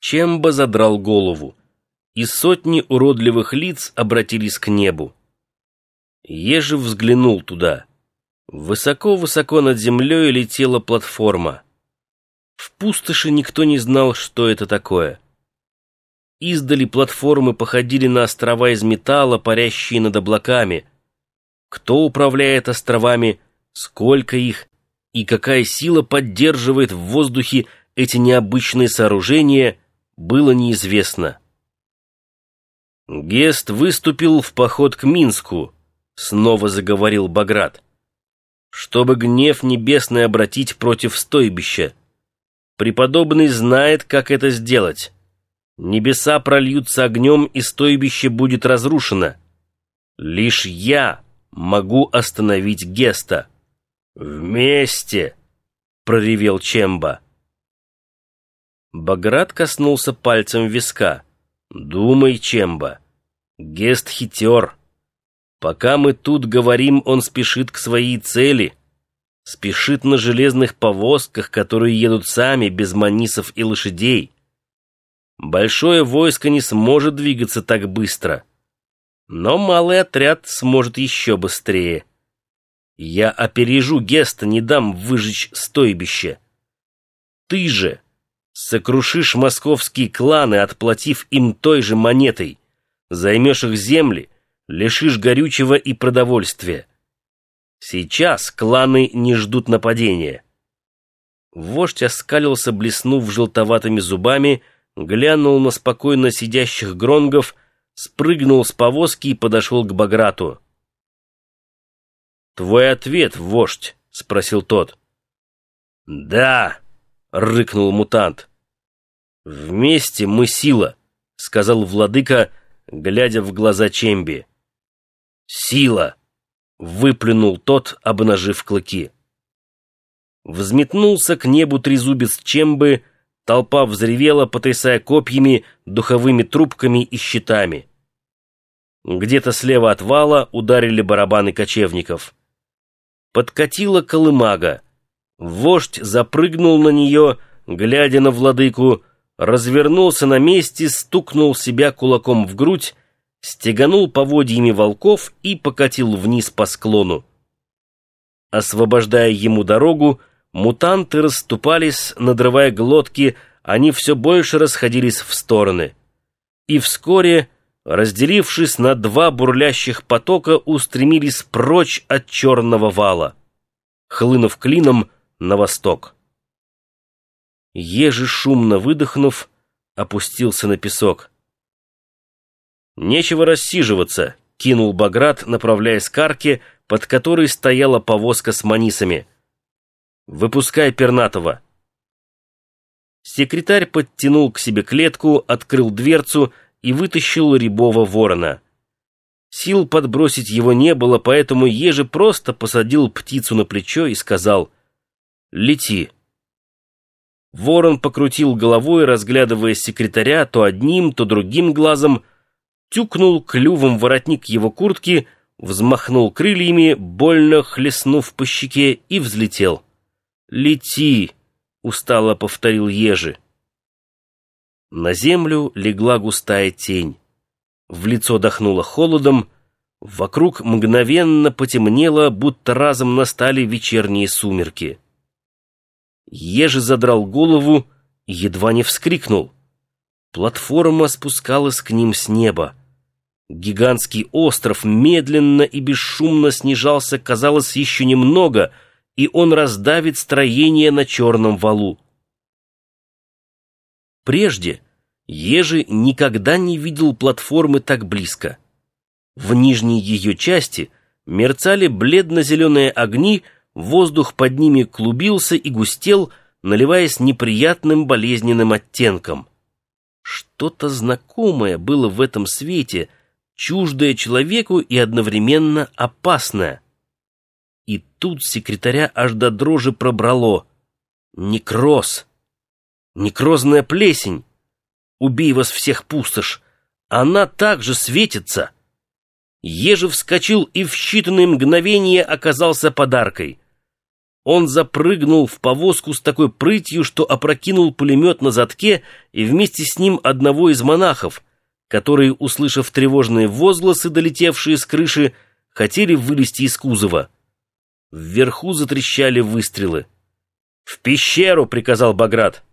Чемба задрал голову, и сотни уродливых лиц обратились к небу. Ежи взглянул туда. Высоко-высоко над землей летела платформа. В пустоши никто не знал, что это такое. Издали платформы походили на острова из металла, парящие над облаками. Кто управляет островами, сколько их, и какая сила поддерживает в воздухе эти необычные сооружения, было неизвестно. Гест выступил в поход к Минску, снова заговорил Баграт, чтобы гнев небесный обратить против стойбища. Преподобный знает, как это сделать. Небеса прольются огнем, и стойбище будет разрушено. Лишь я могу остановить Геста. «Вместе!» — проревел Чемба. Баграт коснулся пальцем виска. «Думай, Чемба. Гест хитер. Пока мы тут говорим, он спешит к своей цели. Спешит на железных повозках, которые едут сами, без манисов и лошадей. Большое войско не сможет двигаться так быстро. Но малый отряд сможет еще быстрее. Я опережу Геста, не дам выжечь стойбище. Ты же сокрушишь московские кланы, отплатив им той же монетой. Займешь их земли, лишишь горючего и продовольствия. Сейчас кланы не ждут нападения. Вождь оскалился, блеснув желтоватыми зубами, глянул на спокойно сидящих гронгов, спрыгнул с повозки и подошел к Баграту. «Твой ответ, вождь?» — спросил тот. «Да!» — рыкнул мутант. «Вместе мы сила», — сказал владыка, глядя в глаза Чемби. «Сила!» — выплюнул тот, обнажив клыки. Взметнулся к небу трезубец Чембы, Толпа взревела, потрясая копьями, духовыми трубками и щитами. Где-то слева от вала ударили барабаны кочевников. Подкатила колымага. Вождь запрыгнул на нее, глядя на владыку, развернулся на месте, стукнул себя кулаком в грудь, стеганул поводьями волков и покатил вниз по склону. Освобождая ему дорогу, Мутанты расступались, надрывая глотки, они все больше расходились в стороны. И вскоре, разделившись на два бурлящих потока, устремились прочь от черного вала, хлынув клином на восток. Ежи, шумно выдохнув, опустился на песок. «Нечего рассиживаться», — кинул Баграт, направляясь к арке, под которой стояла повозка с манисами — «Выпускай пернатого!» Секретарь подтянул к себе клетку, открыл дверцу и вытащил рябого ворона. Сил подбросить его не было, поэтому Ежи просто посадил птицу на плечо и сказал «Лети». Ворон покрутил головой, разглядывая секретаря то одним, то другим глазом, тюкнул клювом воротник его куртки, взмахнул крыльями, больно хлестнув по щеке и взлетел. «Лети!» — устало повторил Ежи. На землю легла густая тень. В лицо дохнуло холодом, вокруг мгновенно потемнело, будто разом настали вечерние сумерки. Ежи задрал голову и едва не вскрикнул. Платформа спускалась к ним с неба. Гигантский остров медленно и бесшумно снижался, казалось, еще немного — и он раздавит строение на черном валу. Прежде Ежи никогда не видел платформы так близко. В нижней ее части мерцали бледно-зеленые огни, воздух под ними клубился и густел, наливаясь неприятным болезненным оттенком. Что-то знакомое было в этом свете, чуждое человеку и одновременно опасное — и тут секретаря аж до дрожи пробрало. Некроз. Некрозная плесень. Убей вас всех, пустошь. Она также светится. Ежев вскочил и в считанные мгновения оказался подаркой. Он запрыгнул в повозку с такой прытью, что опрокинул пулемет на задке и вместе с ним одного из монахов, которые, услышав тревожные возгласы, долетевшие с крыши, хотели вылезти из кузова. Вверху затрещали выстрелы. «В пещеру!» — приказал Баграт.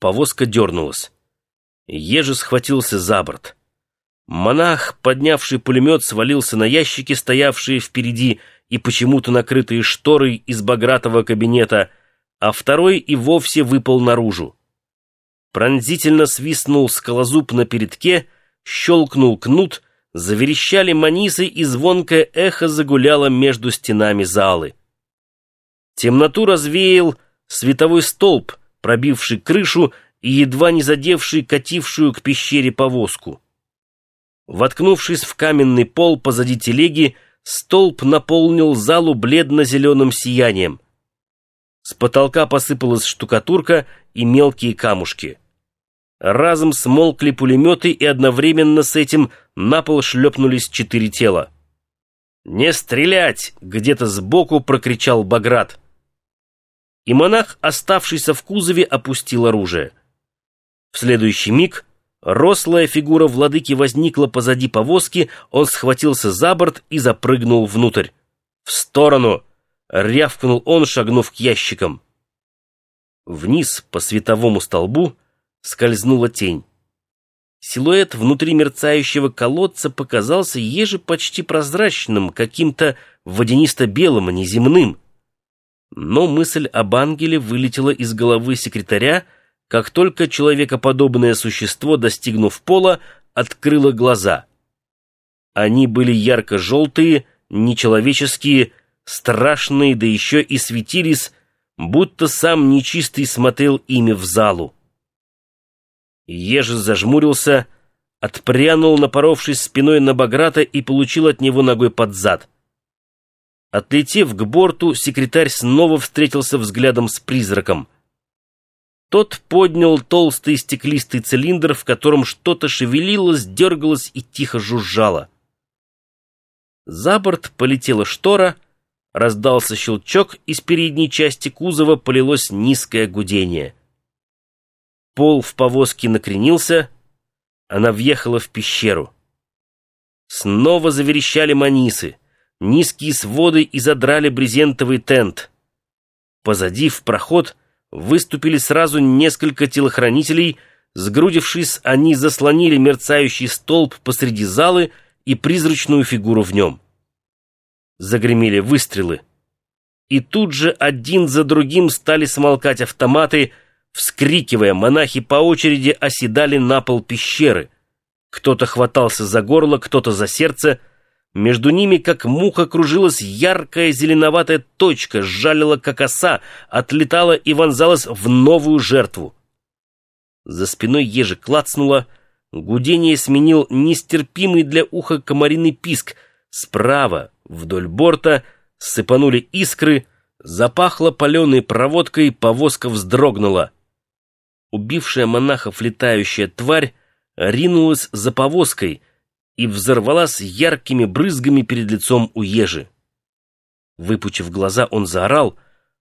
Повозка дернулась. Ежи схватился за борт. Монах, поднявший пулемет, свалился на ящики, стоявшие впереди, и почему-то накрытые шторой из багратого кабинета, а второй и вовсе выпал наружу. Пронзительно свистнул скалозуб на передке, щелкнул кнут, заверещали манисы, и звонкое эхо загуляло между стенами залы. Темноту развеял световой столб, пробивший крышу и едва не задевший катившую к пещере повозку. Воткнувшись в каменный пол позади телеги, Столб наполнил залу бледно-зеленым сиянием. С потолка посыпалась штукатурка и мелкие камушки. Разом смолкли пулеметы, и одновременно с этим на пол шлепнулись четыре тела. «Не стрелять!» — где-то сбоку прокричал Баграт. И монах, оставшийся в кузове, опустил оружие. В следующий миг Рослая фигура владыки возникла позади повозки, он схватился за борт и запрыгнул внутрь. «В сторону!» — рявкнул он, шагнув к ящикам. Вниз по световому столбу скользнула тень. Силуэт внутри мерцающего колодца показался еже почти прозрачным, каким-то водянисто-белым, неземным. Но мысль об ангеле вылетела из головы секретаря, как только человекоподобное существо, достигнув пола, открыло глаза. Они были ярко-желтые, нечеловеческие, страшные, да еще и светились, будто сам нечистый смотрел ими в залу. Ежи зажмурился, отпрянул, напоровшись спиной на Баграта и получил от него ногой под зад. Отлетев к борту, секретарь снова встретился взглядом с призраком. Тот поднял толстый стеклистый цилиндр, в котором что-то шевелилось, дергалось и тихо жужжало. За борт полетела штора, раздался щелчок, из передней части кузова полилось низкое гудение. Пол в повозке накренился, она въехала в пещеру. Снова заверещали манисы, низкие своды и задрали брезентовый тент. Позади в проход — выступили сразу несколько телохранителей, сгрудившись, они заслонили мерцающий столб посреди залы и призрачную фигуру в нем. Загремели выстрелы. И тут же один за другим стали смолкать автоматы, вскрикивая, монахи по очереди оседали на пол пещеры. Кто-то хватался за горло, кто-то за сердце — между ними, как муха, кружилась яркая зеленоватая точка, сжалила, как оса, отлетала и вонзалась в новую жертву. За спиной ежи клацнуло, гудение сменил нестерпимый для уха комариный писк. Справа, вдоль борта, сыпанули искры, запахло паленой проводкой, повозка вздрогнула. Убившая монахов летающая тварь ринулась за повозкой — и взорвалась яркими брызгами перед лицом у ежи. Выпучив глаза, он заорал.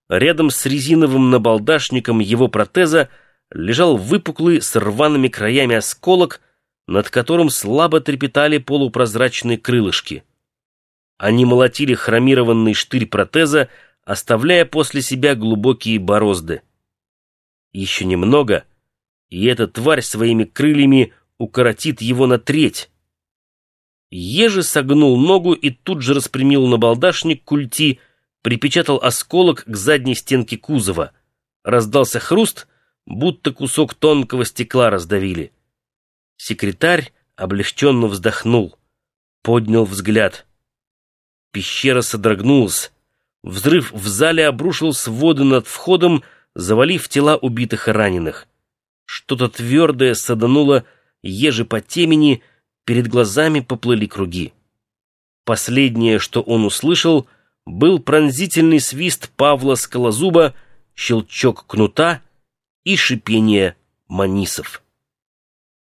Рядом с резиновым набалдашником его протеза лежал выпуклый с рваными краями осколок, над которым слабо трепетали полупрозрачные крылышки. Они молотили хромированный штырь протеза, оставляя после себя глубокие борозды. Еще немного, и эта тварь своими крыльями укоротит его на треть. Ежи согнул ногу и тут же распрямил набалдашник культи, припечатал осколок к задней стенке кузова. Раздался хруст, будто кусок тонкого стекла раздавили. Секретарь облегченно вздохнул, поднял взгляд. Пещера содрогнулась. Взрыв в зале обрушил своды над входом, завалив тела убитых и раненых. Что-то твердое садануло ежи по темени, перед глазами поплыли круги. Последнее, что он услышал, был пронзительный свист Павла Скалозуба, щелчок кнута и шипение манисов.